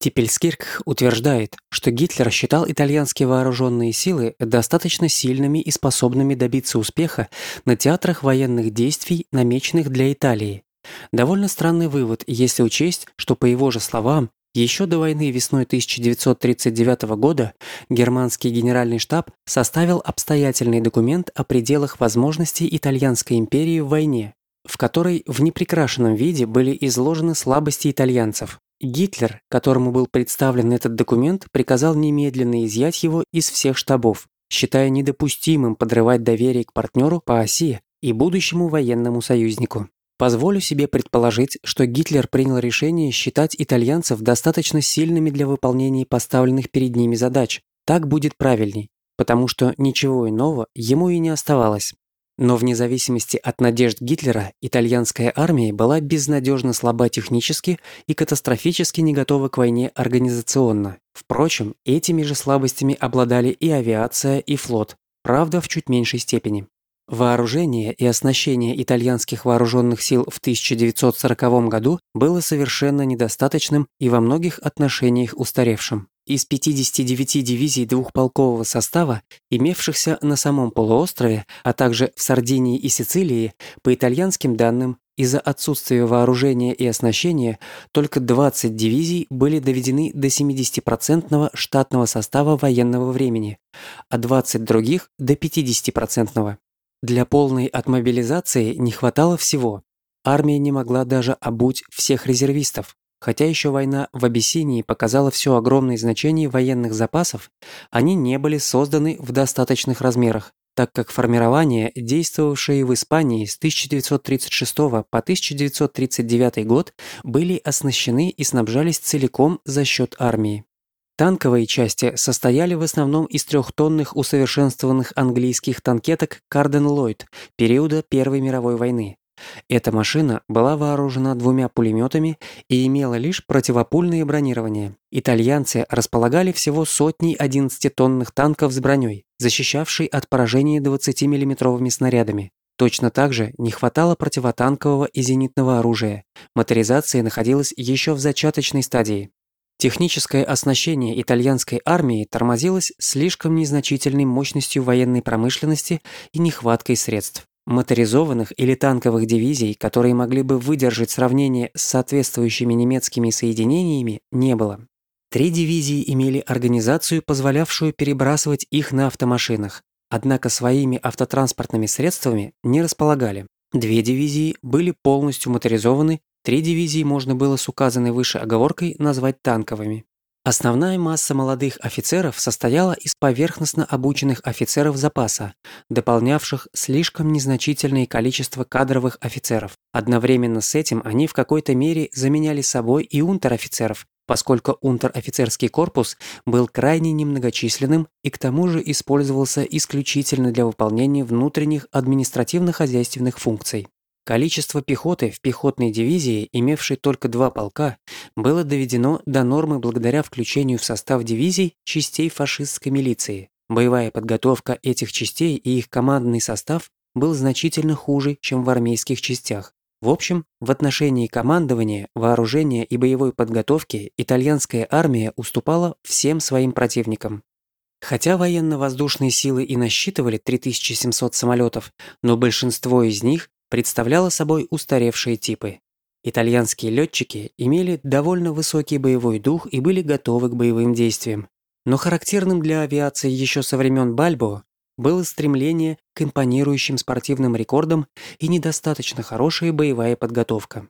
Типельскирк утверждает, что Гитлер считал итальянские вооруженные силы достаточно сильными и способными добиться успеха на театрах военных действий, намеченных для Италии. Довольно странный вывод, если учесть, что, по его же словам, еще до войны весной 1939 года германский генеральный штаб составил обстоятельный документ о пределах возможностей Итальянской империи в войне, в которой в неприкрашенном виде были изложены слабости итальянцев. Гитлер, которому был представлен этот документ, приказал немедленно изъять его из всех штабов, считая недопустимым подрывать доверие к партнеру по оси и будущему военному союзнику. Позволю себе предположить, что Гитлер принял решение считать итальянцев достаточно сильными для выполнения поставленных перед ними задач. Так будет правильней, потому что ничего иного ему и не оставалось. Но вне зависимости от надежд Гитлера, итальянская армия была безнадежно слаба технически и катастрофически не готова к войне организационно. Впрочем, этими же слабостями обладали и авиация, и флот, правда, в чуть меньшей степени. Вооружение и оснащение итальянских вооруженных сил в 1940 году было совершенно недостаточным и во многих отношениях устаревшим. Из 59 дивизий двухполкового состава, имевшихся на самом полуострове, а также в Сардинии и Сицилии, по итальянским данным, из-за отсутствия вооружения и оснащения только 20 дивизий были доведены до 70% штатного состава военного времени, а 20 других – до 50%. Для полной отмобилизации не хватало всего. Армия не могла даже обуть всех резервистов. Хотя еще война в Абиссинии показала все огромное значение военных запасов, они не были созданы в достаточных размерах, так как формирования, действовавшие в Испании с 1936 по 1939 год, были оснащены и снабжались целиком за счет армии. Танковые части состояли в основном из трехтонных усовершенствованных английских танкеток Карден Ллойд периода Первой мировой войны, эта машина была вооружена двумя пулеметами и имела лишь противопульное бронирование. Итальянцы располагали всего сотней 11-тонных танков с броней, защищавшей от поражения 20-миллиметровыми снарядами. Точно так же не хватало противотанкового и зенитного оружия. Моторизация находилась еще в зачаточной стадии. Техническое оснащение итальянской армии тормозилось слишком незначительной мощностью военной промышленности и нехваткой средств. Моторизованных или танковых дивизий, которые могли бы выдержать сравнение с соответствующими немецкими соединениями, не было. Три дивизии имели организацию, позволявшую перебрасывать их на автомашинах, однако своими автотранспортными средствами не располагали. Две дивизии были полностью моторизованы, три дивизии можно было с указанной выше оговоркой назвать танковыми. Основная масса молодых офицеров состояла из поверхностно обученных офицеров запаса, дополнявших слишком незначительное количество кадровых офицеров. Одновременно с этим они в какой-то мере заменяли собой и унтер-офицеров, поскольку унтер-офицерский корпус был крайне немногочисленным и к тому же использовался исключительно для выполнения внутренних административно-хозяйственных функций. Количество пехоты в пехотной дивизии, имевшей только два полка, было доведено до нормы благодаря включению в состав дивизий частей фашистской милиции. Боевая подготовка этих частей и их командный состав был значительно хуже, чем в армейских частях. В общем, в отношении командования, вооружения и боевой подготовки итальянская армия уступала всем своим противникам. Хотя военно-воздушные силы и насчитывали 3700 самолетов, но большинство из них представляла собой устаревшие типы. Итальянские летчики имели довольно высокий боевой дух и были готовы к боевым действиям. Но характерным для авиации еще со времен Бальбо было стремление к импонирующим спортивным рекордам и недостаточно хорошая боевая подготовка.